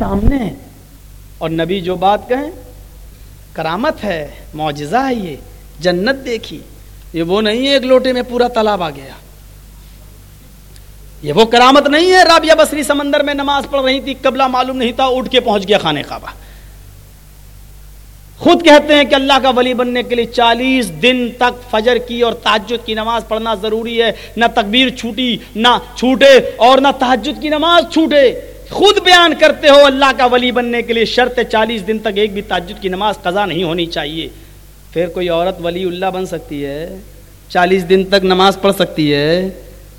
سامنے۔ ہے اور نبی جو بات کہیں، کرامت ہے، معجزہ ہے یہ، جنت دیکھی۔ یہ وہ نہیں ہے ایک لوٹے میں پورا تالاب آ گیا۔ یہ وہ کرامت نہیں ہے رابعہ بصری سمندر میں نماز پڑھ رہی تھی، قبلہ معلوم نہیں تھا، اٹھ کے پہنچ گیا خانے کعبہ۔ خود کہتے ہیں کہ اللہ کا ولی بننے کے لیے چالیس دن تک فجر کی اور تحجد کی نماز پڑھنا ضروری ہے۔ نہ تکبیر چھوٹی، نہ چھوٹے، اور نہ تحجد کی نماز چھوٹے۔ خود بیان کرتے ہو اللہ کا ولی بننے کے لیے شرط چالیس دن تک ایک بھی تحجد کی نماز قضا نہیں ہونی چاہیے۔ پھر کوئی عورت ولی اللہ بن سکتی ہے؟ چالیس دن تک نماز پڑھ سکتی ہے؟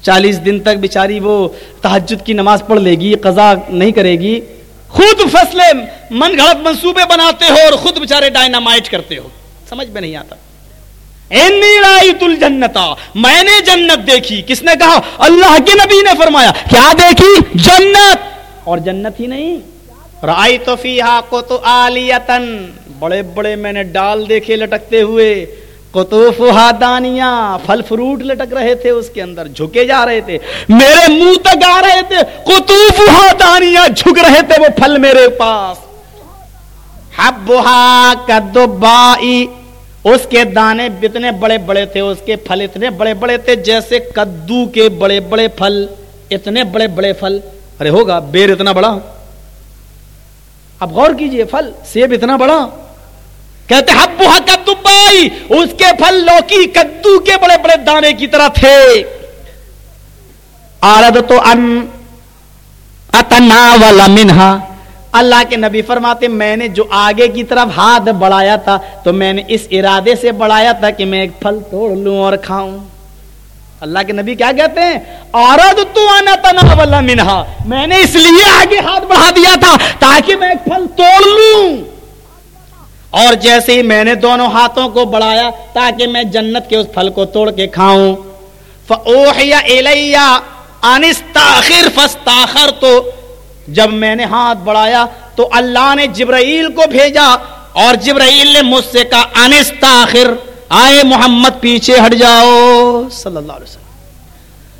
چالیس دن تک بیچاری وہ تحجد کی نماز پڑھ لے گی، قضا نہیں کرے گی۔ خود فصلے من گھڑت منصوبے بناتے ہو اور خود بےچارے ڈائنامائٹ کرتے ہو۔ سمجھ میں نہیں آتا۔ الجنتا میں نے جنت دیکھی۔ کس نے کہا؟ اللہ کے نبی نے فرمایا۔ کیا دیکھی؟ جنت۔ اور جنت ہی نہیں۔ رائی تو فی کو تو بڑے بڑے میں نے ڈال دیکھے لٹکتے ہوئے۔ قطوف دانیاں پھل فروٹ لٹک رہے تھے، اس کے اندر جھکے جا رہے تھے۔ میرے منہ تک آ رہے تھے۔ قطوف دانیاں جھک رہے تھے وہ پھل میرے پاس۔ حبہا کدبائی اس کے دانے اتنے بڑے بڑے تھے، اس کے پھل اتنے بڑے بڑے تھے جیسے کدو کے بڑے بڑے پھل۔ اتنے بڑے بڑے پھل۔ ارے ہوگا، بیر اتنا بڑا۔ اب غور کیجیے، پھل، سیب اتنا بڑا۔ کہتے ہبوہا کدو بائی اس کے پھل لوکی کدو کے بڑے بڑے دانے کی طرح تھے۔ آرد تو ان اتنا والا منہا۔ اللہ کے نبی فرماتے، میں نے جو آگے کی طرف ہاتھ بڑھایا تھا، تو میں نے اس ارادے سے بڑھایا تھا کہ میں ایک پھل توڑ لوں اور کھاؤں۔ اللہ کے نبی کیا کہتے ہیں؟ آرد تو آنا تنا منہا۔ میں نے اس لیے آگے ہاتھ بڑھا دیا تھا تاکہ میں ایک پھل توڑ لوں۔ اور جیسے ہی میں نے دونوں ہاتھوں کو بڑھایا تاکہ میں جنت کے اس پھل کو توڑ کے کھاؤں۔ انستاخر فستاخر تو جب میں نے ہاتھ بڑھایا تو اللہ نے جبرائیل کو بھیجا اور جبرائیل نے مجھ سے کہا انستاخر آئے محمد پیچھے ہٹ جاؤ، صلی اللہ علیہ وسلم۔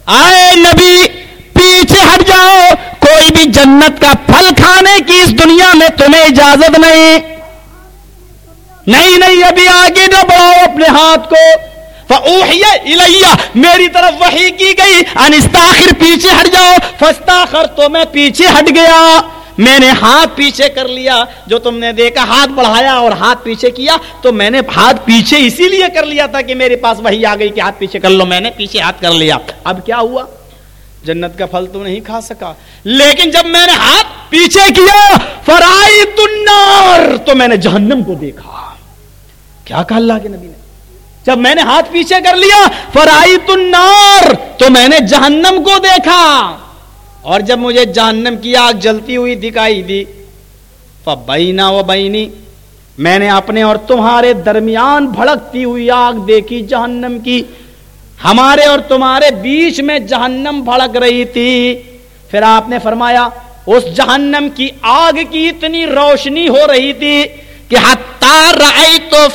آئے نبی پیچھے ہٹ جاؤ، کوئی بھی جنت کا پھل کھانے کی اس دنیا میں تمہیں اجازت نہیں۔ نہیں نہیں، ابھی آگے نہ بڑھاؤ اپنے ہاتھ کو۔ میری طرف وہی کی گئی۔ انستاخر پیچھے ہٹ جاؤ۔ فستاخر تو میں پیچھے ہٹ گیا۔ میں نے ہاتھ پیچھے کر لیا، جو تم نے دیکھا، ہاتھ بڑھایا اور ہاتھ پیچھے کیا، تو میں نے ہاتھ پیچھے اسی لیے کر لیا تھا کہ میرے پاس وہی آ گئی کہ ہاتھ پیچھے کر لو، میں نے پیچھے ہاتھ کر لیا۔ اب کیا ہوا؟ جنت کا پھل تو نہیں کھا سکا۔ لیکن جب میں نے ہاتھ پیچھے کیا فرائی تنار تو میں نے جہنم کو دیکھا۔ کیا کہا اللہ کے نبی نے؟ جب میں نے ہاتھ پیچھے کر لیا فرائی تنار تو میں نے جہنم کو دیکھا۔ اور جب مجھے جہنم کی آگ جلتی ہوئی دکھائی دی فبینا و بینی میں نے اپنے اور تمہارے درمیان بھڑکتی ہوئی آگ دیکھی جہنم کی۔ ہمارے اور تمہارے بیچ میں جہنم بھڑک رہی تھی۔ پھر آپ نے فرمایا، اس جہنم کی آگ کی اتنی روشنی ہو رہی تھی کہ تو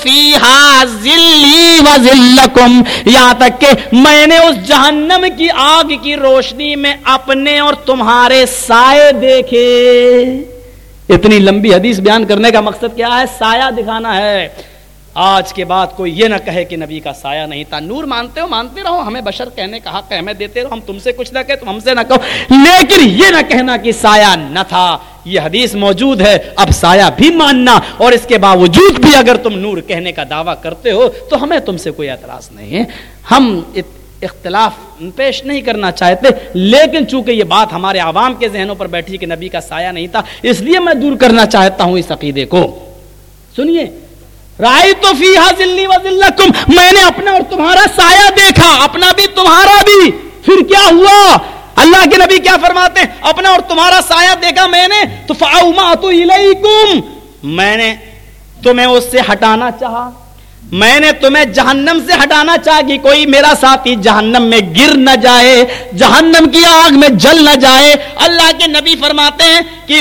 یہاں تک کہ میں نے اس جہنم کی آگ کی روشنی میں اپنے اور تمہارے سائے دیکھے۔ اتنی لمبی حدیث بیان کرنے کا مقصد کیا ہے؟ سایہ دکھانا ہے۔ آج کے بعد کوئی یہ نہ کہے کہ نبی کا سایہ نہیں تھا۔ نور مانتے ہو، مانتے رہو۔ ہمیں بشر کہنے کا حق ہمیں دیتے رہو۔ ہم تم سے کچھ نہ کہ تم ہم سے نہ کہو۔ لیکن یہ نہ کہنا کہ سایہ نہ تھا۔ یہ حدیث موجود ہے۔ اب سایہ بھی ماننا اور اس کے باوجود بھی اگر تم نور کہنے کا دعویٰ کرتے ہو، تو ہمیں تم سے کوئی اعتراض نہیں ہے۔ ہم اختلاف پیش نہیں کرنا چاہتے۔ لیکن چونکہ یہ بات ہمارے عوام کے ذہنوں پر بیٹھی کہ نبی کا سایہ نہیں تھا، اس لیے میں دور کرنا چاہتا ہوں اس عقیدے کو۔ سنیے رائے تو فی تم میں نے اپنا اور تمہارا سایہ دیکھا، اپنا بھی، تمہارا بھی۔ پھر کیا ہوا؟ اللہ کے نبی کیا فرماتے ہیں؟ اپنا اور تمہارا سایہ دیکھا میں نے۔ تو فاؤما تو میں نے تمہیں اس سے ہٹانا چاہا۔ میں نے تمہیں جہنم سے ہٹانا چاہ کہ کوئی میرا ساتھی جہنم میں گر نہ جائے، جہنم کی آگ میں جل نہ جائے۔ اللہ کے نبی فرماتے ہیں کہ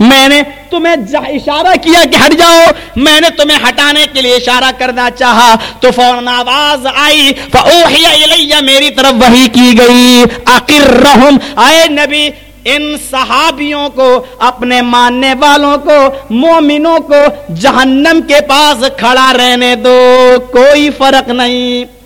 میں نے تمہیں اشارہ کیا کہ ہٹ جاؤ، میں نے تمہیں ہٹانے کے لیے اشارہ کرنا چاہا۔ تو فوراً آواز آئی میری طرف وہی کی گئی۔ رحم آئے نبی، ان صحابیوں کو، اپنے ماننے والوں کو، مومنوں کو، جہنم کے پاس کھڑا رہنے دو، کوئی فرق نہیں۔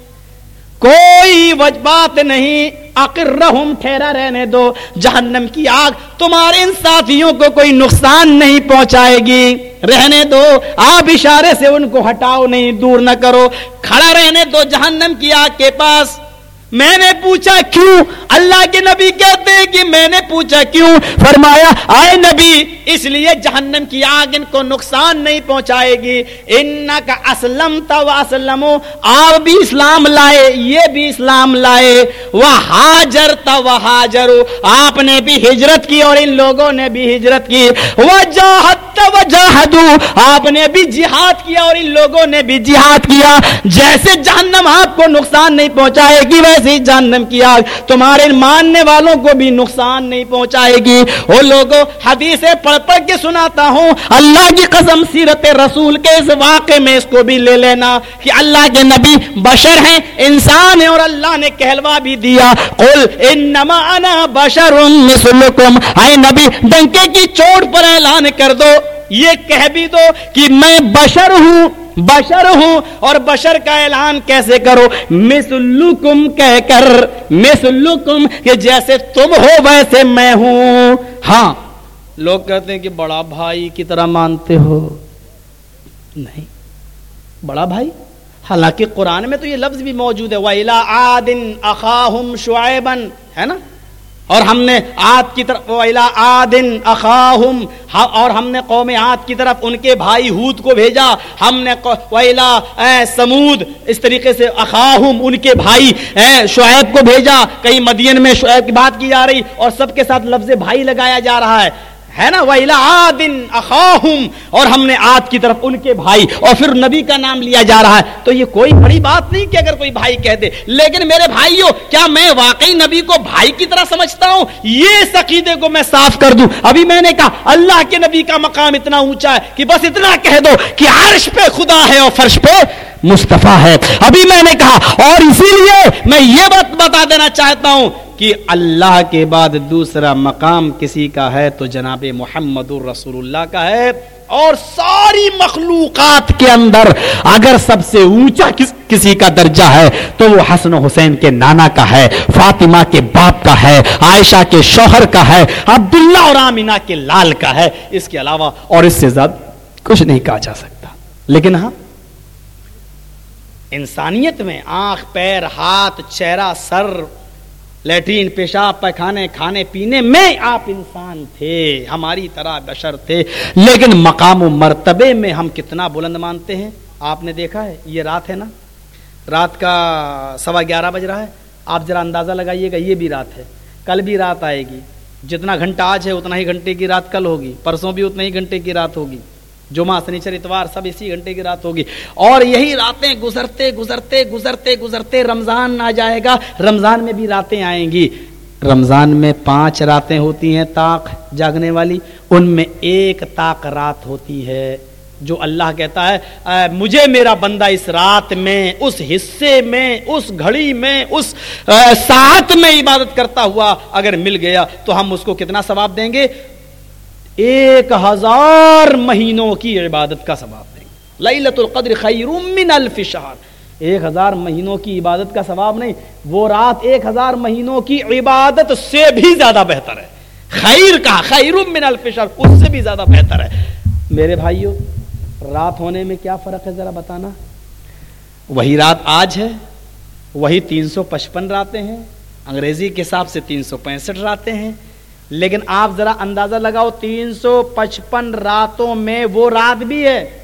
کوئی وجبات نہیں۔ رحم ٹھہرا رہنے دو۔ جہنم کی آگ تمہارے ان ساتھیوں کو کوئی نقصان نہیں پہنچائے گی۔ رہنے دو۔ آپ اشارے سے ان کو ہٹاؤ، نہیں دور نہ کرو۔ کھڑا رہنے دو جہنم کی آگ کے پاس۔ میں نے پوچھا کیوں؟ اللہ کے نبی کہتے ہیں کہ میں نے پوچھا کیوں؟ فرمایا، آئے نبی، اس لیے جہنم کی آگ ان کو نقصان نہیں پہنچائے گی۔ ان کا اسلم اسلم آپ بھی اسلام لائے، یہ بھی اسلام لائے۔ وہ حاجر وہ حاجر آپ نے بھی ہجرت کی اور ان لوگوں نے بھی ہجرت کی۔ وہ جاہد و جاہدو، آپ نے بھی جہاد کیا اور ان لوگوں نے بھی جہاد کیا۔ جیسے جہنم آپ کو نقصان نہیں پہنچائے گی، ویسے جہنم کی آگ تمہارے ماننے والوں کو بھی نقصان نہیں پہنچائے گی۔ وہ لوگوں حدیثیں پڑھ پڑھ کے سناتا ہوں۔ اللہ کی قسم سیرت رسول کے اس واقعے میں اس کو بھی لے لینا کہ اللہ کے نبی بشر ہیں، انسان ہیں اور اللہ نے کہلوا بھی دیا۔ قل انما انا بشر مثلکم۔ اے نبی، ڈنکے کی چوٹ پر اعلان کر دو۔ یہ کہہ بھی دو کہ میں بشر ہوں۔ بشر ہوں اور بشر کا اعلان کیسے کرو مسلکم کہہ کر مسلکم کہ جیسے تم ہو ویسے میں ہوں۔ ہاں لوگ کہتے ہیں کہ بڑا بھائی کی طرح مانتے ہو۔ نہیں، بڑا بھائی؟ حالانکہ قرآن میں تو یہ لفظ بھی موجود ہے۔ وَإِلَىٰ عَادٍ أَخَاهُمْ شُعَيْبًا، ہے نا؟ اور ہم نے آد کی طرف آدن اخاہم اور ہم نے قوم آد کی طرف ان کے بھائی ہود کو بھیجا۔ ہم نے ویلا اے سمود، اس طریقے سے اخاہم ان کے بھائی، اے شعیب کو بھیجا۔ کئی مدین میں شعیب کی بات کی جا رہی اور سب کے ساتھ لفظ بھائی لگایا جا رہا ہے۔ ہے نا اخاہم اور ہم نے آد کی طرف ان کے بھائی اور پھر نبی کا نام لیا جا رہا ہے۔ تو یہ کوئی بڑی بات نہیں کہ اگر کوئی بھائی کہہ دے۔ لیکن میرے بھائیوں، کیا میں واقعی نبی کو بھائی کی طرح سمجھتا ہوں؟ یہ سقیدے کو میں صاف کر دوں۔ ابھی میں نے کہا، اللہ کے نبی کا مقام اتنا اونچا ہے کہ بس اتنا کہہ دو کہ عرش پہ خدا ہے اور فرش پہ مصطفیٰ ہے۔ ابھی میں نے کہا، اور اسی لیے میں یہ بات بتا دینا چاہتا ہوں کہ اللہ کے بعد دوسرا مقام کسی کا ہے تو جناب محمد الرسول اللہ کا ہے اور ساری مخلوقات کے اندر اگر سب سے اونچا کس کسی کا درجہ ہے تو وہ حسن و حسین کے نانا کا ہے، فاطمہ کے باپ کا ہے، عائشہ کے شوہر کا ہے، عبداللہ اور آمینہ کے لال کا ہے۔ اس کے علاوہ اور اس سے زیادہ کچھ نہیں کہا جا سکتا۔ لیکن ہاں انسانیت میں آنکھ، پیر، ہاتھ، چہرہ، سر لیٹرین، پیشاب، پیخانے، کھانے، پینے میں آپ انسان تھے، ہماری طرح بشر تھے، لیکن مقام و مرتبے میں ہم کتنا بلند مانتے ہیں؟ آپ نے دیکھا ہے، یہ رات ہے نا؟ رات کا سوا گیارہ بج رہا ہے، آپ ذرا اندازہ لگائیے گا، یہ بھی رات ہے۔ کل بھی رات آئے گی۔ جتنا گھنٹہ آج ہے، اتنا ہی گھنٹے کی رات کل ہوگی، پرسوں بھی اتنا ہی گھنٹے کی رات ہوگی۔ جمعہ سنیچر اتوار سب اسی گھنٹے کی رات ہوگی۔ اور یہی راتیں گزرتے گزرتے گزرتے گزرتے رمضان آ جائے گا۔ رمضان میں بھی راتیں آئیں گی۔ رمضان میں پانچ راتیں ہوتی ہیں تاک جاگنے والی۔ ان میں ایک تاک رات ہوتی ہے جو اللہ کہتا ہے مجھے میرا بندہ اس رات میں، اس حصے میں، اس گھڑی میں، اس ساتھ میں عبادت کرتا ہوا اگر مل گیا تو ہم اس کو کتنا ثواب دیں گے؟ ایک ہزار مہینوں کی عبادت کا ثواب نہیں لیلت القدر خیر من الف شہر ایک ہزار مہینوں کی عبادت کا ثواب نہیں، وہ رات ایک ہزار مہینوں کی عبادت سے بھی زیادہ بہتر ہے۔ خیر کا خیر من الف شہر اس سے بھی زیادہ بہتر ہے۔ میرے بھائیوں رات ہونے میں کیا فرق ہے ذرا بتانا؟ وہی رات آج ہے، وہی تین سو پچپن راتیں ہیں، انگریزی کے حساب سے تین سو پینسٹھ راتیں ہیں لیکن آپ ذرا اندازہ لگاؤ، تین سو پچپن راتوں میں وہ رات بھی ہے۔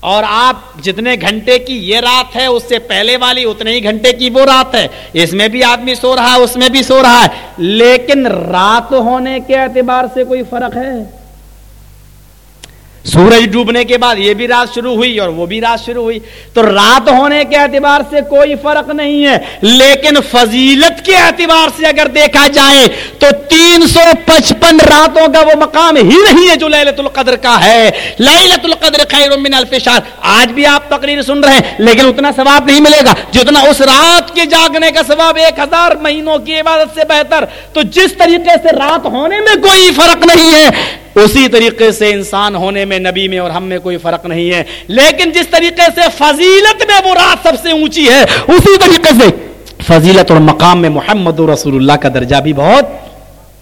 اور آپ جتنے گھنٹے کی یہ رات ہے، اس سے پہلے والی اتنے ہی گھنٹے کی وہ رات ہے۔ اس میں بھی آدمی سو رہا ہے، اس میں بھی سو رہا ہے۔ لیکن رات ہونے کے اعتبار سے کوئی فرق ہے؟ سورج ڈوبنے کے بعد یہ بھی رات شروع ہوئی اور وہ بھی رات شروع ہوئی۔ تو رات ہونے کے اعتبار سے کوئی فرق نہیں ہے، لیکن فضیلت کے اعتبار سے اگر دیکھا جائے تو تین سو پچپن راتوں کا وہ مقام ہی نہیں ہے جو للت القدر کا ہے۔ للت القدر خیر من الف شہر۔ آج بھی آپ تقریر سن رہے ہیں، لیکن اتنا ثواب نہیں ملے گا جتنا اس رات کے جاگنے کا ثواب ایک ہزار مہینوں کی عبادت سے بہتر۔ تو جس طریقے سے رات ہونے میں کوئی فرق نہیں ہے اسی طریقے سے انسان ہونے میں نبی میں اور ہم میں کوئی فرق نہیں ہے۔ لیکن جس طریقے سے فضیلت میں وہ رات سب سے اونچی ہے، اسی طریقے سے فضیلت اور مقام میں محمد رسول اللہ کا درجہ بھی بہت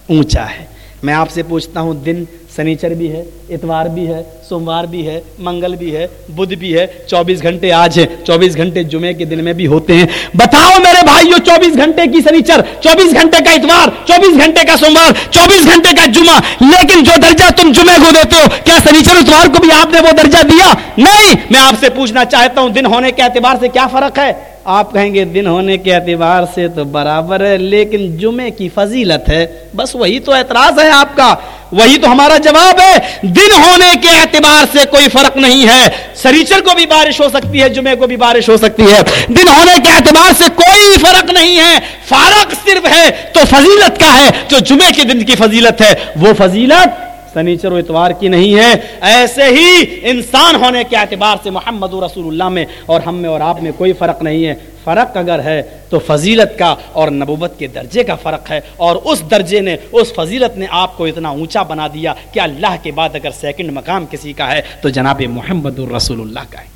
اونچا ہے۔ میں آپ سے پوچھتا ہوں، دن سنیچر بھی ہے، اتوار بھی ہے، سوموار بھی ہے، منگل بھی ہے، بدھ بھی ہے، چوبیس گھنٹے آج ہے چوبیس گھنٹے جمعے کے دن میں بھی ہوتے ہیں۔ بتاؤ میرے بھائیو، چوبیس گھنٹے کی سنیچر، چوبیس گھنٹے کا اتوار، چوبیس گھنٹے کا سوموار، چوبیس گھنٹے کا جمعہ۔ لیکن جو درجہ تم جمعے کو دیتے ہو، کیا سنیچر اتوار کو بھی آپ نے وہ درجہ دیا؟ نہیں، میں آپ سے پوچھنا چاہتا ہوں، دن ہونے کے اعتبار سے کیا فرق ہے؟ آپ کہیں گے دن ہونے کے اعتبار سے تو برابر ہے، لیکن جمعے کی فضیلت ہے۔ بس وہی تو اعتراض ہے آپ کا۔ وہی تو ہمارا جواب ہے۔ دن ہونے کے اعتبار سے کوئی فرق نہیں ہے۔ سریچر کو بھی بارش ہو سکتی ہے، جمعے کو بھی بارش ہو سکتی ہے۔ دن ہونے کے اعتبار سے کوئی فرق نہیں ہے۔ فارق صرف ہے تو فضیلت کا ہے۔ جو جمعے کے دن کی فضیلت ہے، وہ فضیلت سنیچر و اتوار کی نہیں ہے، ایسے ہی انسان ہونے کے اعتبار سے محمد رسول اللہ میں اور ہم میں اور آپ میں کوئی فرق نہیں ہے۔ فرق اگر ہے تو فضیلت کا اور نبوت کے درجے کا فرق ہے۔ اور اس درجے نے، اس فضیلت نے آپ کو اتنا اونچا بنا دیا کہ اللہ کے بعد اگر سیکنڈ مقام کسی کا ہے تو جناب محمد الرسول اللہ کا ہے۔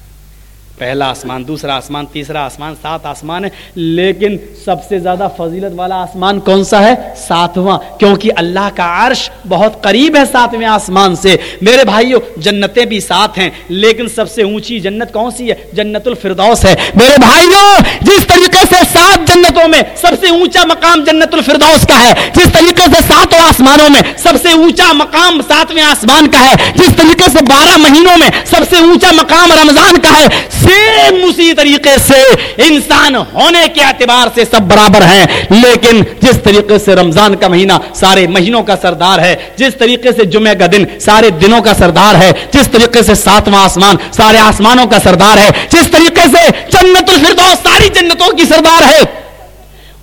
پہلا آسمان، دوسرا آسمان، تیسرا آسمان، سات آسمان ہے لیکن سب سے زیادہ فضیلت والا آسمان کون سا ہے؟ ساتواں، کیونکہ اللہ کا عرش بہت قریب ہے ساتویں آسمان سے۔ میرے بھائیوں جنتیں بھی ساتھ ہیں، لیکن سب سے اونچی جنت کون سی ہے؟ جنت الفردوس ہے۔ میرے بھائیوں جس طریقے سے سات جنتوں میں سب سے اونچا مقام جنت الفردوس کا ہے۔ جس طریقے سے ساتوں آسمانوں میں سب سے اونچا مقام ساتویں آسمان کا ہے، جس طریقے سے بارہ مہینوں میں سب سے اونچا مقام رمضان کا ہے سیم اسی طریقے سے انسان ہونے کے اعتبار سے سب برابر ہیں۔ لیکن جس طریقے سے رمضان کا مہینہ سارے مہینوں کا سردار ہے، جس طریقے سے جمعہ کا دن سارے دنوں کا سردار ہے، جس طریقے سے ساتواں آسمان سارے آسمانوں کا سردار ہے، جس طریقے سے جنت الفردوس ساری جنتوں کی سردار سردار ہے۔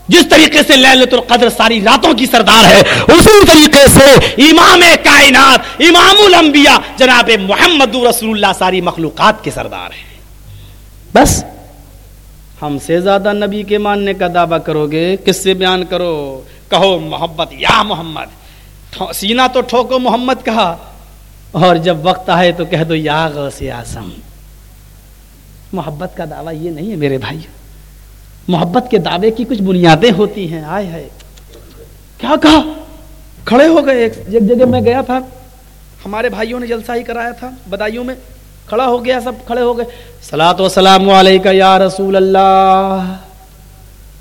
جس طریقے سے للت القدر ساری راتوں کی سردار ہے، اسی طریقے سے امام کائنات، امام الانبیاء، جناب محمد رسول اللہ ساری مخلوقات کے سردار ہیں۔ بس۔ ہم سے زیادہ نبی کے ماننے کا دعویٰ کرو گے کس سے بیان کرو؟ کہو محبت، یا محمد۔ سینا تو ٹھوکو محمد کہا۔ اور جب وقت آئے تو کہہ دو، یا غوث آسم محبت کا دعویٰ یہ نہیں ہے میرے بھائی محبت کے دعوے کی کچھ بنیادیں ہوتی ہیں۔ آئے ہے کیا کہا؟ کھڑے ہو گئے۔ ایک جگہ میں گیا تھا۔ ہمارے بھائیوں نے جلسہ ہی کرایا تھا۔ بدائیوں میں کھڑا ہو گیا، سب کھڑے ہو گئے۔ سلاۃ وسلام علیکہ یا رسول اللہ۔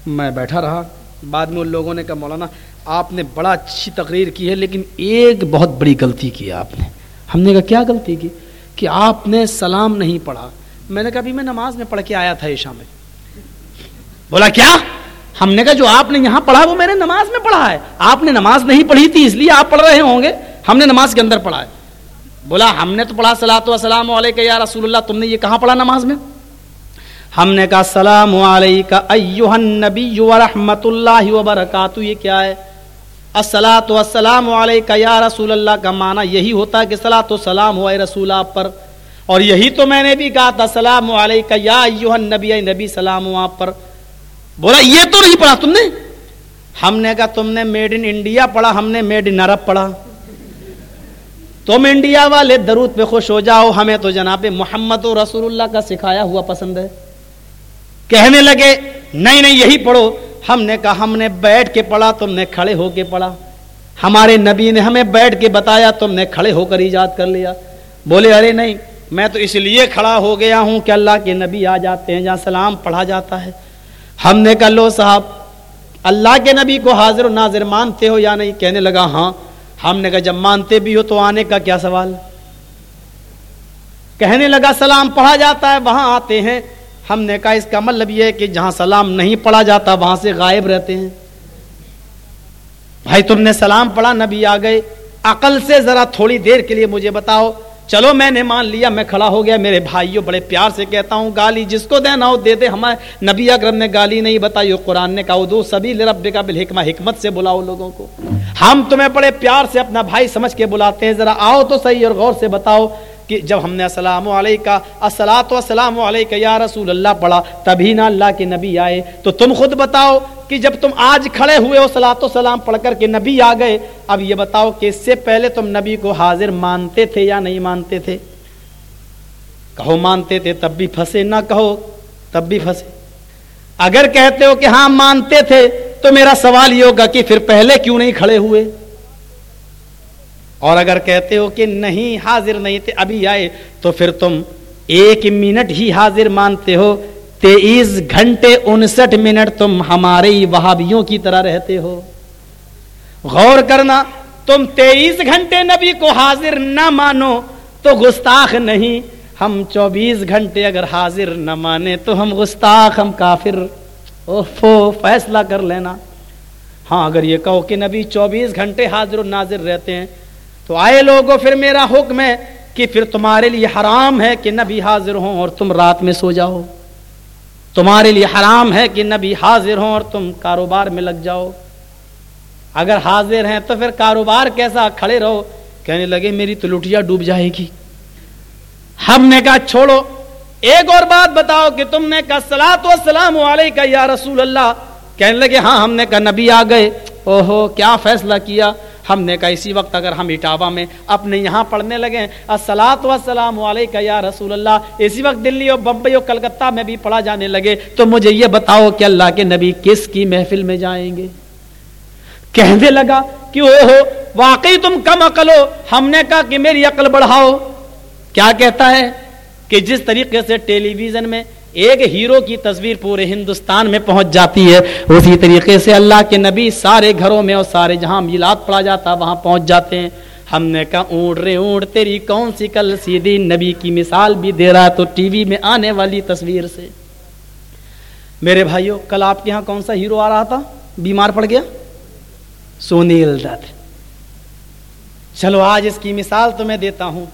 میں بیٹھا رہا۔ بعد میں ان لوگوں نے کہا، مولانا، آپ نے بڑا اچھی تقریر کی ہے، لیکن ایک بہت بڑی غلطی کی آپ نے۔ ہم نے کہا، کیا غلطی کی؟ کہ آپ نے سلام نہیں پڑھا۔ میں نے کہا بھی میں نماز میں پڑھ کے آیا تھا عشاء میں۔ بولا، کیا؟ ہم نے کہا، جو آپ نے یہاں پڑھا، وہ میں نے نماز میں پڑھا ہے۔ آپ نے نماز نہیں پڑھی تھی، اس لیے آپ پڑھ رہے ہوں گے۔ ہم نے نماز کے اندر پڑھا ہے۔ بولا، ہم نے تو پڑھا سلاۃ وسلام علیکم یا رسول اللہ، تم نے یہ کہاں پڑھا نماز میں؟ ہم نے کہا، سلام علیکم نبی رحمت اللہ وبرکاتہ یہ کیا ہے؟ السلاۃ وسلام علیکم یا رسول اللہ کا معنی یہی ہوتا ہے کہ سلاۃ و سلام ہو رسول آپ پر۔ اور یہی تو میں نے بھی کہا تھا، سلام علیکم یا نبی نبی، سلام آپ پر۔ بولا، یہ تو نہیں پڑھا تم نے؟ ہم نے کہا، تم نے میڈ ان انڈیا پڑھا، ہم نے میڈ ان عرب پڑھا۔ تم انڈیا والے درود پہ خوش ہو جاؤ، ہمیں تو جناب محمد و رسول اللہ کا سکھایا ہوا پسند ہے۔ کہنے لگے، نہیں نہیں، یہی پڑھو۔ ہم نے کہا، ہم نے بیٹھ کے پڑھا، تم نے کھڑے ہو کے پڑھا۔ ہمارے نبی نے ہمیں بیٹھ کے بتایا، تم نے کھڑے ہو کر ایجاد کر لیا۔ بولے، ارے، نہیں، میں تو اس لیے کھڑا ہو گیا ہوں کہ اللہ کے نبی آ جاتے ہیں، جہاں سلام پڑھا جاتا ہے۔ ہم نے کہا، لو صاحب، اللہ کے نبی کو حاضر و ناظر مانتے ہو یا نہیں؟ کہنے لگا ہاں۔ ہم نے کہا، جب مانتے بھی ہو تو آنے کا کیا سوال؟ کہنے لگا، سلام پڑھا جاتا ہے، وہاں آتے ہیں۔ ہم نے کہا، اس کا مطلب یہ ہے کہ جہاں سلام نہیں پڑھا جاتا، وہاں سے غائب رہتے ہیں۔ بھائی، تم نے سلام پڑھا، نبی آ گئے۔ عقل سے ذرا تھوڑی دیر کے لیے مجھے بتاؤ۔ چلو میں نے مان لیا، میں کھڑا ہو گیا، میرے بھائیوں بڑے پیار سے کہتا ہوں، گالی جس کو دینا ہو دے دے ہمارے نبی اکرم نے گالی نہیں بتائی قرآن نے کہا دو سبھی رب کا بالحکمہ، حکمت سے بلاؤ لوگوں کو۔ ہم تمہیں بڑے پیار سے اپنا بھائی سمجھ کے بلاتے ہیں، ذرا آؤ تو صحیح اور غور سے بتاؤ۔ کہ جب ہم نے السلام علیکہ السلاۃ والسلام علیکہ یا رسول اللہ پڑھا، تبھی نہ اللہ کے نبی آئے۔ تو تم خود بتاؤ کہ جب تم آج کھڑے ہوئے ہو سلاۃ و سلام پڑھ کر کے نبی آ گئے، اب یہ بتاؤ کہ اس سے پہلے تم نبی کو حاضر مانتے تھے یا نہیں مانتے تھے؟ کہو مانتے تھے، تب بھی پھنسے۔ نہ کہو، تب بھی پھنسے۔ اگر کہتے ہو کہ ہاں مانتے تھے، تو میرا سوال یہ ہوگا کہ پھر پہلے کیوں نہیں کھڑے ہوئے؟ اور اگر کہتے ہو کہ نہیں، حاضر نہیں تھے ابھی آئے، تو پھر تم ایک منٹ ہی حاضر مانتے ہو۔ تیئیس گھنٹے انسٹھ منٹ تم ہمارے وہابیوں کی طرح رہتے ہو۔ غور کرنا، تم تیئیس گھنٹے نبی کو حاضر نہ مانو تو گستاخ نہیں۔ ہم چوبیس گھنٹے اگر حاضر نہ مانے تو ہم گستاخ، ہم کافر۔ اوفو فیصلہ کر لینا۔ ہاں اگر یہ کہو کہ نبی چوبیس گھنٹے حاضر و ناظر رہتے ہیں تو آئے لوگوں پھر میرا حکم ہے کہ پھر تمہارے لیے حرام ہے کہ نبی حاضر ہوں اور تم رات میں سو جاؤ۔ تمہارے لیے حرام ہے کہ نبی حاضر ہوں اور تم کاروبار میں لگ جاؤ۔ اگر حاضر ہیں تو پھر کاروبار کیسا کھڑے رہو۔ کہنے لگے، میری تو لٹیا ڈوب جائے گی۔ ہم نے کہا، چھوڑو۔ ایک اور بات بتاؤ کہ تم نے کہا سلاد و سلام علیہ یا رسول اللہ۔ کہنے لگے ہاں ہم نے کہا، نبی آ گئے۔ اوہو، کیا فیصلہ کیا؟ ہم نے کہا اسی وقت اگر ہم اٹاوا میں اپنے یہاں پڑھنے لگے السلاۃ وسلام علیہ یا رسول اللہ، اسی وقت دلی اور بمبئی اور کلکتہ میں بھی پڑھا جانے لگے، تو مجھے یہ بتاؤ کہ اللہ کے نبی کس کی محفل میں جائیں گے؟ کہنے لگا کہ او ہو، واقعی تم کم عقل ہو، ہم نے کہا کہ میری عقل بڑھاؤ۔ کیا کہتا ہے کہ جس طریقے سے ٹیلی ویژن میں ایک ہیرو کی تصویر پورے ہندوستان میں پہنچ جاتی ہے۔ اسی طریقے سے اللہ کے نبی سارے گھروں میں اور سارے جہاں میلاد پڑا جاتا وہاں پہنچ جاتے ہیں۔ ہم نے کہا، اونٹ رے اونٹ، تیری کون سی کل سیدھی نبی کی مثال بھی دے رہا تو ٹی وی میں آنے والی تصویر سے۔ میرے بھائیوں کل آپ کے یہاں کون سا ہیرو آ رہا تھا؟ بیمار پڑ گیا؟ سونیل دت۔ چلو، آج اس کی مثال تو میں دیتا ہوں۔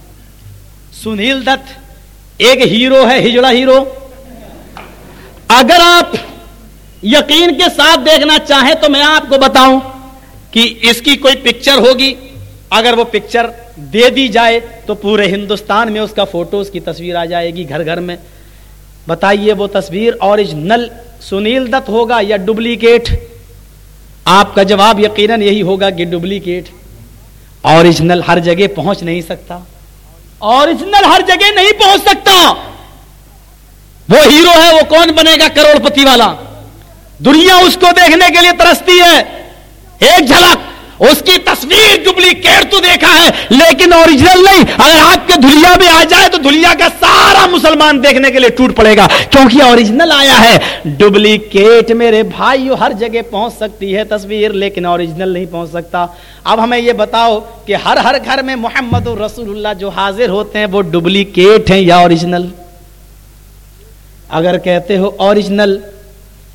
سنیل دت، ایک ہیرو ہے، ہجڑا ہیرو۔ اگر آپ یقین کے ساتھ دیکھنا چاہیں تو میں آپ کو بتاؤں کہ اس کی کوئی پکچر ہوگی۔ اگر وہ پکچر دے دی جائے تو پورے ہندوستان میں اس کا فوٹو اس کی تصویر آ جائے گی گھر گھر میں۔ بتائیے وہ تصویر اوریجنل سنیل دت ہوگا یا ڈپلیکیٹ آپ کا جواب یقیناً یہی ہوگا کہ ڈپلیکیٹ اوریجنل ہر جگہ پہنچ نہیں سکتا۔ اوریجنل ہر جگہ نہیں پہنچ سکتا۔ وہ ہیرو ہے، وہ کون بنے گا کروڑ پتی والا؟ دنیا اس کو دیکھنے کے لیے ترستی ہے۔ ایک جھلک، اس کی تصویر ڈپلیکیٹ تو دیکھا ہے، لیکن اوریجنل نہیں۔ اگر آپ کے دھلیا بھی آ جائے تو دھلیا کا سارا مسلمان دیکھنے کے لیے ٹوٹ پڑے گا۔ کیونکہ اوریجنل آیا ہے۔ ڈپلیکیٹ میرے بھائی ہر جگہ پہنچ سکتی ہے تصویر، لیکن اوریجنل نہیں پہنچ سکتا۔ اب ہمیں یہ بتاؤ کہ ہر ہر گھر میں محمد رسول اللہ جو حاضر ہوتے ہیں، وہ ڈپلیکیٹ ہیں یا اوریجنل اگر کہتے ہو اوریجنل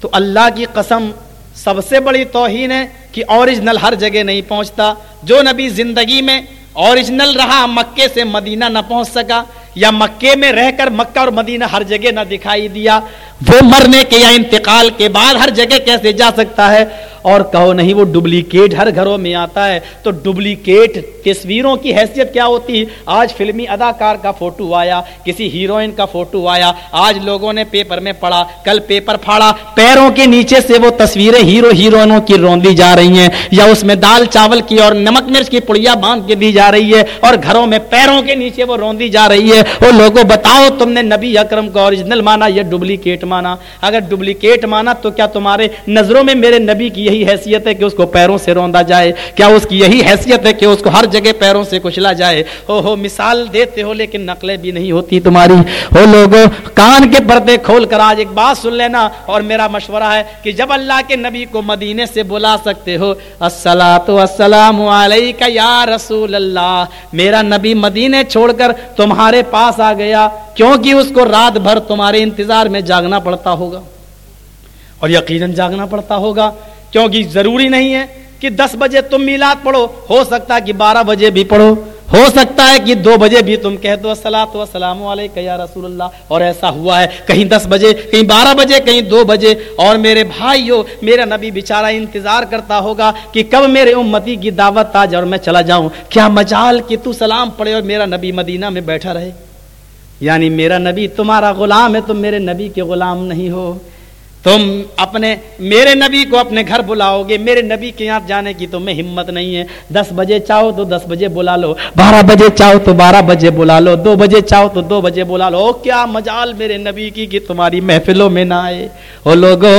تو اللہ کی قسم سب سے بڑی توہین ہے کہ اوریجنل ہر جگہ نہیں پہنچتا۔ جو نبی زندگی میں اوریجنل رہا، مکے سے مدینہ نہ پہنچ سکا یا مکے میں رہ کر مکہ اور مدینہ ہر جگہ نہ دکھائی دیا، وہ مرنے کے یا انتقال کے بعد ہر جگہ کیسے جا سکتا ہے؟ اور کہو نہیں، وہ ڈپلیکیٹ ہر گھروں میں آتا ہے۔ تو ڈپلیکیٹ تصویروں کی حیثیت کیا ہوتی آج فلمی اداکار کا فوٹو آیا، کسی ہیروئن کا فوٹو آیا، آج لوگوں نے پیپر میں پڑھا، کل پیپر پھاڑا، پیروں کے نیچے سے وہ تصویریں ہیرو ہیروئنوں کی روندی جا رہی ہیں، یا اس میں دال چاول کی اور نمک مرچ کی پڑیا باندھ کے دی جا رہی ہے، اور گھروں میں پیروں کے نیچے وہ روندی جا رہی ہے۔ وہ لوگوں، بتاؤ تم نے نبی اکرم کو اوریجنل مانا یا ڈپلیکیٹ مانا؟ اگر ڈپلیکیٹ مانا تو کیا تمہارے نظروں میں میرے نبی کی یہی حیثیت ہے کہ اس کو پیروں سے روندا جائے؟ کیا اس کی یہی حیثیت ہے کہ اس کو ہر جگہ پیروں سے کچلا جائے۔ ہو ہو، مثال دیتے ہو، لیکن نقلیں بھی نہیں ہوتی تمہاری۔ ہو لوگوں کان کے پردے کھول کر آج ایک بات سن لینا۔ اور میرا مشورہ ہے کہ جب اللہ کے نبی کو مدینے سے بلا سکتے ہو السلام السلام علیکہ یا رسول اللہ، میرا نبی مدینے چھوڑ کر تمہارے پاس آ گیا۔ کیونکہ اس کو رات بھر تمہارے انتظار میں جاگنا پڑتا ہوگا۔ اور یقیناً جاگنا پڑتا ہوگا۔ کیونکہ ضروری نہیں ہے کہ دس بجے تم میلاد پڑھو، ہو سکتا کہ بارہ بجے بھی پڑھو، ہو سکتا ہے کہ دو بجے بھی تم کہہ دو تو السلام علیکم یا رسول اللہ اور ایسا ہوا ہے۔ کہیں دس بجے، کہیں بارہ بجے، کہیں دو بجے۔ اور میرے بھائیو میرا نبی بیچارہ انتظار کرتا ہوگا کہ کب میرے امتی کی دعوت آ جائے اور میں چلا جاؤں۔ کیا مجال کہ تو سلام پڑے اور میرا نبی مدینہ میں بیٹھا رہے؟ یعنی میرا نبی تمہارا غلام ہے تم میرے نبی کے غلام نہیں ہو۔ تم اپنے میرے نبی کو اپنے گھر بلاؤ گے میرے نبی کے یہاں جانے کی تمہیں ہمت نہیں ہے دس بجے چاہو تو دس بجے بلا لو بارہ بجے چاہو تو بارہ بجے بلا لو دو بجے چاہو تو دو بجے بلا لو کیا مجال میرے نبی کی کہ تمہاری محفلوں میں نہ آئے؟ وہ لوگوں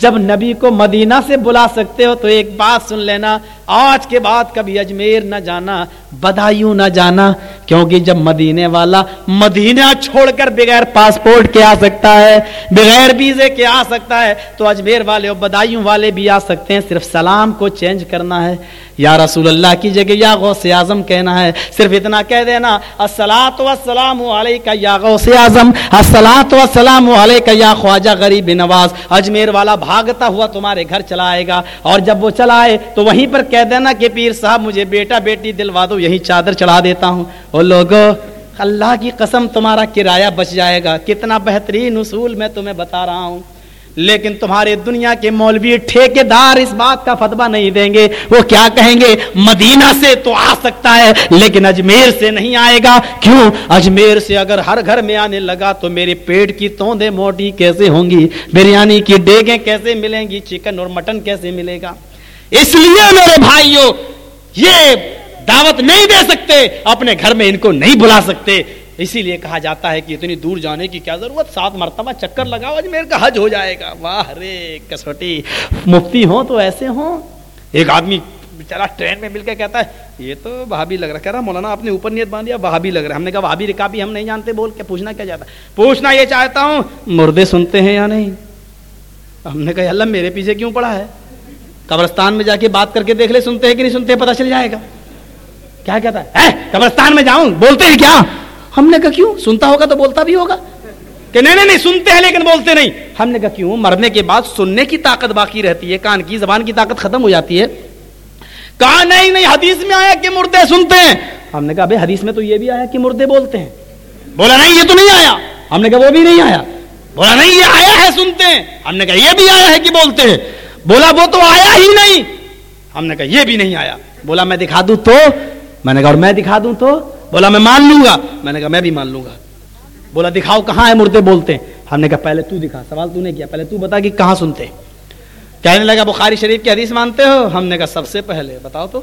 جب نبی کو مدینہ سے بلا سکتے ہو تو ایک بات سن لینا آج کے بعد کبھی اجمیر نہ جانا، بدایوں نہ جانا، کیونکہ جب مدینے والا مدینہ چھوڑ کر بغیر پاسپورٹ کے آ سکتا ہے، بغیر ویزے کے آ سکتا ہے، تو اجمیر والے اور بدایوں والے بھی آ سکتے ہیں۔ صرف سلام کو چینج کرنا ہے۔ یا رسول اللہ کی جگہ یا غوث اعظم کہنا ہے۔ صرف اتنا کہہ دینا السلام والسلام علیکہ یا غوث اعظم السلام والسلام علیکہ یا خواجہ غریب نواز۔ اجمیر والا بھاگتا ہوا تمہارے گھر چلا آئے گا، اور جب وہ چلا آئے تو وہیں پر کہہ کہہ دینا کہ پیر صاحب مجھے بیٹا بیٹی دلوا دو، یہی چادر چڑھا دیتا ہوں۔ اور لوگوں اللہ کی قسم تمہارا کرایہ بچ جائے گا۔ کتنا بہترین اصول میں تمہیں بتا رہا ہوں۔ لیکن تمہارے دنیا کے مولوی ٹھیکے دار اس بات کا فتبہ نہیں دیں گے۔ وہ کیا کہیں گے؟ مدینہ سے تو آ سکتا ہے، لیکن اجمیر سے نہیں آئے گا۔ کیوں؟ اجمیر سے اگر ہر گھر میں آنے لگا تو میرے پیٹ کی توندے موٹی کیسے ہوں گی؟ بریانی کی ڈیگیں کیسے ملیں گی؟ چکن اور مٹن کیسے ملے گا؟ اس لیے میرے بھائیوں، یہ دعوت نہیں دے سکتے، اپنے گھر میں ان کو نہیں بلا سکتے۔ اسی لیے کہا جاتا ہے کہ اتنی دور جانے کی کیا ضرورت؟ سات مرتبہ چکر لگاؤ، اجمیر کا حج ہو جائے گا۔ واہ رے، کسوٹی۔ مفتی ہوں تو ایسے ہوں۔ ایک آدمی بیچارہ ٹرین میں مل کے کہتا ہے، یہ تو بھابی لگ رہا کہہ رہا مولانا آپ نے اوپر نیت باندھ دیا بھابی لگ رہا ہم نے کہا بھابی رکا بھی ہم نہیں جانتے، بول کے پوچھنا کیا جاتا پوچھنا یہ چاہتا ہوں، مردے سنتے ہیں یا نہیں؟ ہم نے کہا اللہ، میرے پیچھے کیوں پڑا ہے؟ قبرستان میں جا کے بات کر کے دیکھ لے، سنتے ہیں کہ نہیں سنتے پتا چل جائے گا۔ کیا کہتا ہے؟ قبرستان میں جاؤں، بولتے ہیں کیا؟ ہم نے کہا کیوں؟ سنتا ہوگا تو بولتا بھی ہوگا۔ کہ نہیں نہیں نہیں، سنتے ہیں لیکن بولتے نہیں۔ ہم نے کہا کیوں؟ مرنے کے بعد سننے کی طاقت باقی رہتی ہے، کان کی زبان کی طاقت ختم ہو جاتی ہے۔ کہا نہیں نہیں، حدیث میں آیا کہ مردے سنتے ہیں۔ ہم نے کہا بھائی، حدیث میں تو یہ بھی آیا کہ مردے بولتے ہیں۔ بولا نہیں، یہ تو نہیں آیا۔ ہم نے کہا وہ بھی نہیں آیا۔ بولا نہیں، یہ آیا ہے، سنتے ہیں۔ ہم نے کہا یہ بھی آیا ہے کہ بولتے ہیں۔ بولا وہ تو آیا ہی نہیں۔ ہم نے کہا یہ بھی نہیں آیا۔ بولا میں دکھا دوں تو۔ میں نے کہا اور میں دکھا دوں تو۔ بولا میں مان لوں گا۔ میں نے کہا میں بھی مان لوں گا۔ بولا دکھاؤ کہاں ہے مردے بولتے۔ ہیں ہم نے کہا پہلے تو دکھا۔ سوال تو نے کیا۔ پہلے تو بتا کہ کہاں سنتے۔ کہنے لگا بخاری شریف کی حدیث مانتے ہو؟ ہم نے کہا سب سے پہلے۔ بتاؤ تو۔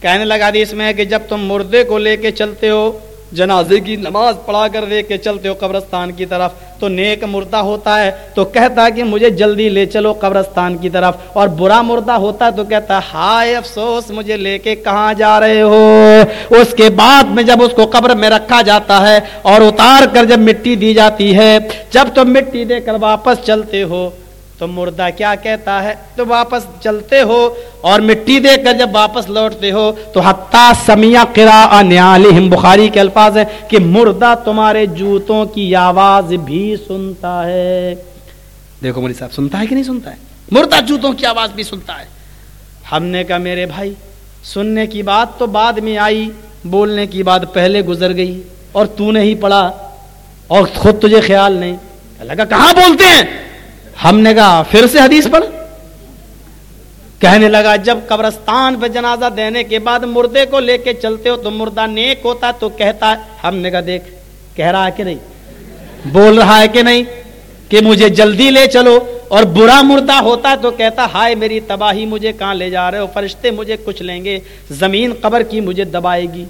کہنے لگا حدیث میں کہ جب تم مردے کو لے کے چلتے ہو جنازے کی نماز پڑھا کر دے کے چلتے ہو قبرستان کی طرف، تو نیک مردہ ہوتا ہے، تو کہتا ہے کہ مجھے جلدی لے چلو قبرستان کی طرف، اور برا مردہ ہوتا ہے تو کہتا ہے، ہائے افسوس، مجھے لے کے کہاں جا رہے ہو؟ اس کے بعد میں جب اس کو قبر میں رکھا جاتا ہے اور اتار کر جب مٹی دی جاتی ہے، جب تم مٹی دے کر واپس چلتے ہو تو مردہ کیا کہتا ہے؟ تو واپس چلتے ہو اور مٹی دے کر جب واپس لوٹتے ہو تو حتیٰ سمیہ قرا نیالہم، بخاری کے الفاظ ہے کہ مردہ تمہارے جوتوں کی آواز بھی سنتا ہے۔ دیکھو مولی صاحب، سنتا ہے کہ نہیں سنتا ہے؟ مردہ جوتوں کی آواز بھی سنتا ہے۔ ہم نے کہا، میرے بھائی، سننے کی بات تو بعد میں آئی، بولنے کی بات پہلے گزر گئی اور تو نے ہی پڑھا اور خود تجھے خیال نہیں۔ لگا کہاں بولتے ہیں؟ ہم نے کہا، پھر سے حدیث پڑھ۔ کہنے لگا، جب قبرستان پہ جنازہ دینے کے بعد مردے کو لے کے چلتے ہو تو مردہ نیک ہوتا تو کہتا ہے ہم نے کہا، دیکھ، کہہ رہا ہے کہ نہیں؟ بول رہا ہے کہ نہیں؟ کہ مجھے جلدی لے چلو۔ اور برا مردہ ہوتا تو کہتا، ہائے میری تباہی مجھے کہاں لے جا رہے ہو؟ فرشتے مجھے کچھ لیں گے، زمین قبر کی مجھے دبائے گی۔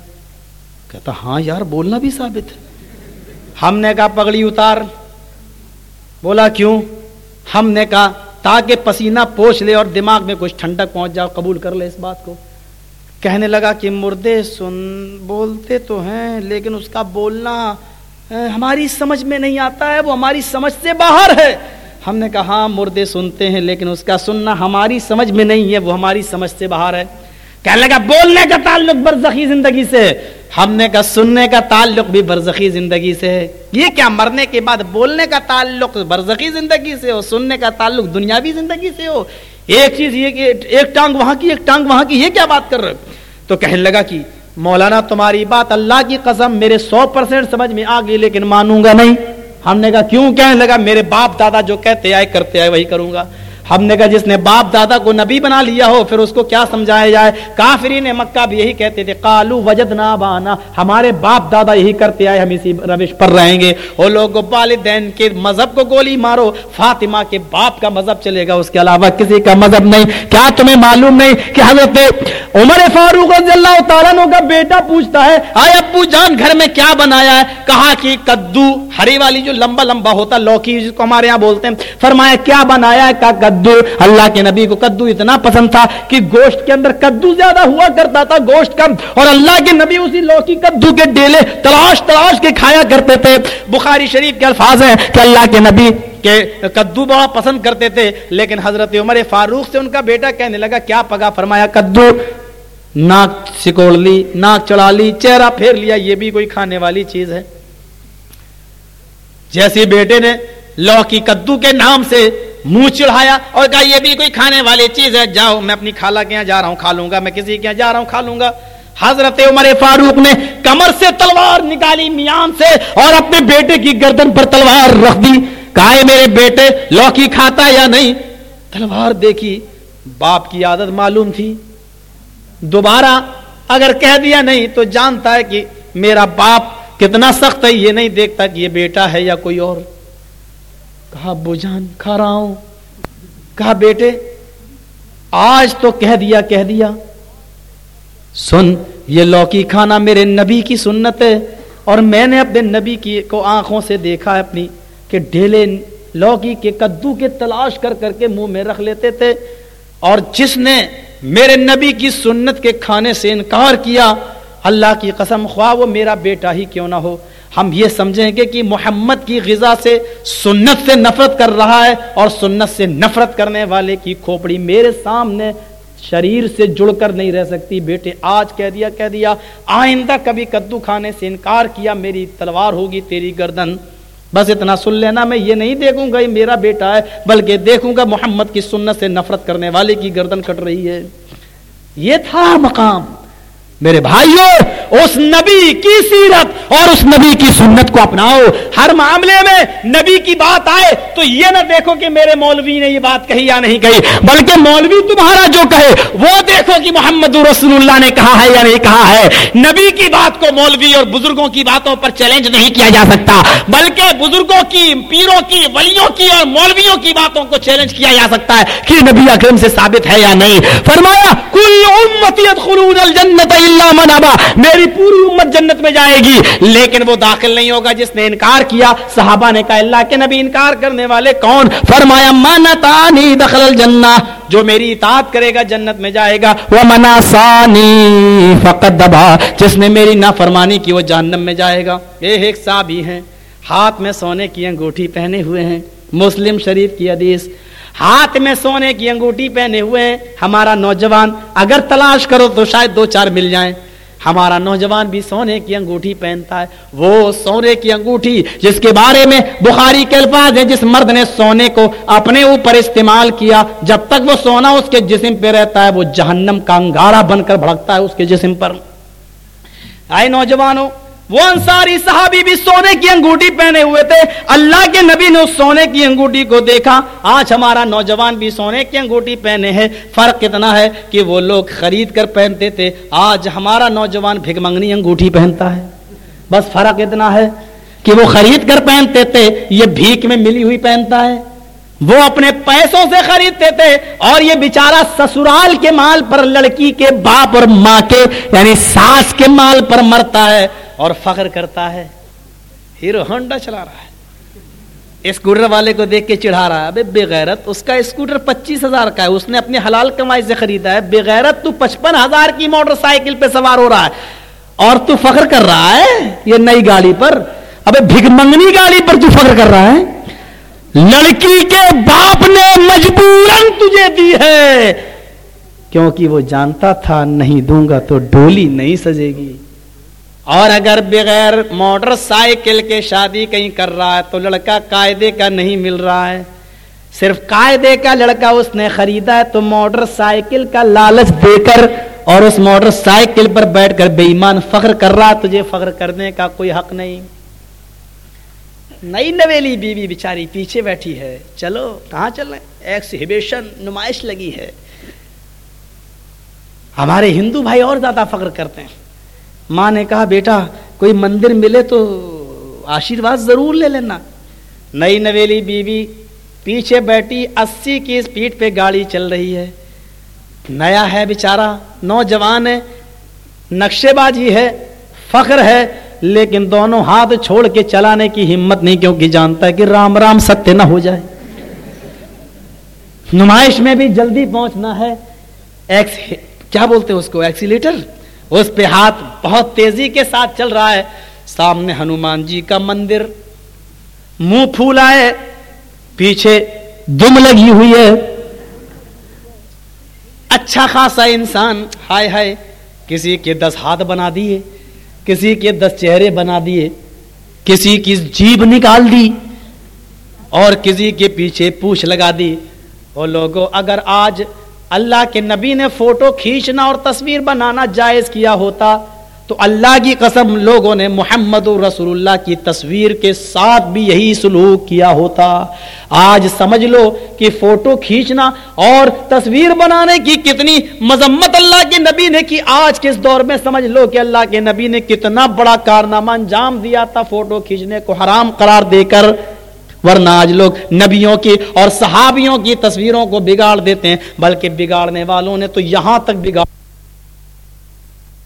کہتا ہاں یار، بولنا بھی ثابت۔ ہے ہم نے کہا، پگڑی اتار۔ بولا، کیوں؟ ہم نے کہا، تاکہ پسینہ پوچھ لے اور دماغ میں کچھ ٹھنڈک پہنچ جاؤ قبول کر لے اس بات کو۔ کہنے لگا کہ مردے سن، بولتے تو ہیں، لیکن اس کا بولنا ہماری سمجھ میں نہیں آتا ہے، وہ ہماری سمجھ سے باہر ہے۔ ہم نے کہا ہاں مردے سنتے ہیں، لیکن اس کا سننا ہماری سمجھ میں نہیں ہے، وہ ہماری سمجھ سے باہر ہے۔ کہنے لگا، بولنے کا تعلق برزخی زندگی سے ہم نے کہا، سننے کا تعلق بھی برزخی زندگی سے ہے۔ یہ کیا مرنے کے بعد بولنے کا تعلق برزخی زندگی سے ہو، سننے کا تعلق دنیاوی زندگی سے ہو؟ ایک چیز یہ کہ، ایک ٹانگ وہاں کی، ایک ٹانگ وہاں کی، یہ کیا بات کر رہے تو کہنے لگا کہ، مولانا تمہاری بات اللہ کی قسم میرے سو پرسینٹ سمجھ میں آ گئی، لیکن مانوں گا نہیں۔ ہم نے کہا، کیوں؟ کہنے لگا، میرے باپ دادا جو کہتے آئے، کرتے آئے، وہی کروں گا۔ ہم نے کہا جس نے باپ دادا کو نبی بنا لیا ہو، پھر اس کو کیا سمجھایا جائے؟ کافرین مکہ بھی یہی کہتے تھے، قالو وجد نہ بانا ہمارے باپ دادا یہی کرتے آئے، ہم اسی روش پر رہیں گے۔ وہ لوگ، والدین کے مذہب کو گولی مارو، فاطمہ کے باپ کا مذہب چلے گا، اس کے علاوہ کسی کا مذہب نہیں۔ کیا تمہیں معلوم نہیں کہ حضرت عمر فاروق رضی اللہ تعالیٰ کا بیٹا پوچھتا ہے، آئے ابو جان گھر میں کیا بنایا ہے؟ کہا کہ کدو، ہری والی جو لمبا لمبا ہوتا، لوکی، جس کو ہمارے یہاں بولتے ہیں، فرمایا کیا بنایا ہے؟ کہا کدو، اللہ کے نبی کو کدو اتنا پسند تھا کہ گوشت کے اندر کدو زیادہ ہوا کرتا تھا، گوشت کم۔ اور اللہ کے نبی اسی لوکی کدو کے ڈیلے تلاش تلاش کے کھایا کرتے تھے۔ بخاری شریف کے الفاظ ہیں کہ اللہ کے نبی کہ کدو بڑا پسند کرتے تھے، لیکن حضرت عمر فاروق سے ان کا بیٹا کہنے لگا، کیا پگا فرمایا کدو؟ ناک سکوڑ لی، ناک چڑھا لی، چہرہ پھیر لیا، یہ بھی کوئی کھانے والی چیز ہے۔ جیسے بیٹے نے لو کی کدو کے نام سے منہ چڑھایا اور کہا، یہ بھی کوئی کھانے والی چیز ہے، جاؤ، میں اپنی خالہ کے یہاں جا رہا ہوں، کھا لوں گا، میں کسی کے یہاں جا رہا ہوں، کھا لوں گا۔ حضرت عمر فاروق نے کمر سے تلوار نکالی میان سے اور اپنے بیٹے کی گردن پر تلوار رکھ دی۔ کہا میرے بیٹے، لوکی کھاتا یا نہیں؟ تلوار دیکھی، باپ کی عادت معلوم تھی۔ دوبارہ اگر کہہ دیا نہیں تو جانتا ہے کہ میرا باپ کتنا سخت ہے، یہ نہیں دیکھتا کہ یہ بیٹا ہے یا کوئی اور۔ کہا ابو جان، کھا رہا ہوں۔ کہا، بیٹے، آج تو کہہ دیا کہہ دیا۔ سن، یہ لوکی کھانا میرے نبی کی سنت ہے اور میں نے اپنے نبی کی، کو آنکھوں سے دیکھا ہے اپنی، کہ ڈھیلے لوکی کے کدو کے تلاش کر کر کے منہ میں رکھ لیتے تھے۔ اور جس نے میرے نبی کی سنت کے کھانے سے انکار کیا، اللہ کی قسم، خواہ وہ میرا بیٹا ہی کیوں نہ ہو۔ ہم یہ سمجھیں گے کہ محمد کی غذا سے سنت سے نفرت کر رہا ہے اور سنت سے نفرت کرنے والے کی کھوپڑی میرے سامنے شریر سے جڑ کر نہیں رہ سکتی۔ بیٹے، آج کہہ دیا کہہ دیا، آئندہ کبھی کدو کھانے سے انکار کیا میری تلوار ہوگی تیری گردن۔ بس اتنا سن لینا، میں یہ نہیں دیکھوں گا یہ میرا بیٹا ہے، بلکہ دیکھوں گا محمد کی سنت سے نفرت کرنے والے کی گردن کٹ رہی ہے۔ یہ تھا مقام۔ میرے بھائیوں اس نبی کی سیرت اور اس نبی کی سنت کو اپناؤ۔ ہر معاملے میں نبی کی بات آئے تو یہ نہ دیکھو کہ میرے مولوی نے یہ بات کہی یا نہیں کہی، بلکہ مولوی تمہارا جو کہے، وہ دیکھو کہ محمد رسول اللہ نے کہا ہے یا نہیں کہا ہے۔ نبی کی بات کو مولوی اور بزرگوں کی باتوں پر چیلنج نہیں کیا جا سکتا، بلکہ بزرگوں کی، پیروں کی، ولیوں کی اور مولویوں کی باتوں کو چیلنج کیا جا سکتا ہے کہ نبی اکرم سے ثابت ہے یا نہیں۔ فرمایا، کل امتیت خلون الجنت اللہ منابا میری پوری امت جنت میں جائے گی۔ لیکن وہ داخل نہیں ہوگا جس نے انکار کیا۔ صحابہ نے کہا، اللہ کے نبی انکار کرنے والے کون؟ فرمایا، منتانی دخل الجنہ۔ جو میری اطاعت کرے گا، جنت میں جائے گا۔ وہ مناسانی فقط دبا۔ جس نے میری نافرمانی کی، وہ جہنم میں جائے گا۔ یہ ایک صاحب ہی ہیں۔ ہاتھ میں سونے کی انگوٹھی پہنے ہوئے ہیں۔ مسلم شریف کی حدیث۔ ہاتھ میں سونے کی انگوٹھی پہنے ہوئے ہیں۔ ہمارا نوجوان، اگر تلاش کرو تو شاید دو چار مل جائیں۔ ہمارا نوجوان بھی سونے کی انگوٹھی پہنتا ہے۔ وہ سونے کی انگوٹھی جس کے بارے میں بخاری کے الفاظ ہیں، جس مرد نے سونے کو اپنے اوپر استعمال کیا، جب تک وہ سونا اس کے جسم پہ رہتا ہے، وہ جہنم کا انگارا بن کر بھڑکتا ہے اس کے جسم پر۔ آئے نوجوانوں وہ انصاری صحابی بھی سونے کی انگوٹھی پہنے ہوئے تھے۔ اللہ کے نبی نے اس سونے کی انگوٹھی کو دیکھا۔ آج ہمارا نوجوان بھی سونے کی انگوٹھی پہنے ہیں فرق کتنا ہے کہ وہ لوگ خرید کر پہنتے تھے۔ آج ہمارا نوجوان بھگ منگنی انگوٹھی پہنتا ہے۔ بس فرق اتنا ہے کہ وہ خرید کر پہنتے تھے۔ یہ بھیک میں ملی ہوئی پہنتا ہے۔ وہ اپنے پیسوں سے خریدتے تھے اور یہ بیچارہ سسرال کے مال پر لڑکی کے باپ اور ماں کے یعنی ساس کے مال پر مرتا ہے اور فخر کرتا ہے۔ ہیرو ہونڈا چلا رہا ہے۔ اسکوٹر والے کو دیکھ کے چڑھا رہا ہے۔ بغیرت اس کا اسکوٹر پچیس ہزار کا ہے۔ اس نے اپنی حلال کمائی سے خریدا ہے۔ بغیرت تو پچپن ہزار کی موٹر سائیکل پہ سوار ہو رہا ہے۔ اور تو فخر کر رہا ہے یہ نئی گاڑی پر۔ ابھی بھگ منگنی گاڑی پر تو فخر کر رہا ہے۔ لڑکی کے باپ نے مجبور تجھے دی ہے۔ کیونکہ وہ جانتا تھا نہیں دوں گا تو ڈولی نہیں سجے گی۔ اور اگر بغیر موٹر سائیکل کے شادی کہیں کر رہا ہے تو لڑکا قاعدے کا نہیں مل رہا ہے۔ صرف قاعدے کا لڑکا اس نے خریدا ہے تو موٹر سائیکل کا لالچ دے کر اور اس موٹر سائیکل پر بیٹھ کر بے ایمان فخر کر رہا تجھے فخر کرنے کا کوئی حق نہیں۔ نئی نویلی بیوی بیچاری پیچھے بیٹھی ہے۔ چلو، کہاں چل رہے ایکسیبیشن نمائش لگی ہے۔ ہمارے ہندو بھائی اور زیادہ فخر کرتے ہیں۔ ماں نے کہا، بیٹا، کوئی مندر ملے تو آشیرواد ضرور لے لینا۔ نئی نویلی بیوی پیچھے بیٹھی اسی کی اسپیڈ پہ گاڑی چل رہی ہے۔ نیا ہے بیچارہ، نوجوان ہے، نقشے بازی ہے، فخر ہے۔ لیکن دونوں ہاتھ چھوڑ کے چلانے کی ہمت نہیں، کیونکہ جانتا ہے کہ رام رام ستیہ نہ ہو جائے۔ نمائش میں بھی جلدی پہنچنا ہے۔ ایکس، کیا بولتے ہیں اس کو؟ ایکسیلیٹر؟ اس پہ ہاتھ بہت تیزی کے ساتھ چل رہا ہے۔ سامنے ہنومان جی کا مندر۔ منہ پھولا ہے پیچھے دم لگی ہوئی ہے۔ اچھا خاصا انسان۔ ہائے ہائے، کسی کے دس ہاتھ بنا دیے۔ کسی کے دس چہرے بنا دیے، کسی کی جیب نکال دی اور کسی کے پیچھے پوچھ لگا دی۔ وہ لوگوں اگر آج اللہ کے نبی نے فوٹو کھینچنا اور تصویر بنانا جائز کیا ہوتا تو اللہ کی قسم لوگوں نے محمد رسول اللہ کی تصویر کے ساتھ بھی یہی سلوک کیا ہوتا۔ آج سمجھ لو کہ فوٹو کھینچنا اور تصویر بنانے کی کتنی مذمت اللہ کے نبی نے کی۔ آج کے اس دور میں سمجھ لو کہ اللہ کے نبی نے کتنا بڑا کارنامہ انجام دیا تھا فوٹو کھینچنے کو حرام قرار دے کر۔ ورنہ آج لوگ نبیوں کی اور صحابیوں کی تصویروں کو بگاڑ دیتے ہیں، بلکہ بگاڑنے والوں نے تو یہاں تک بگاڑ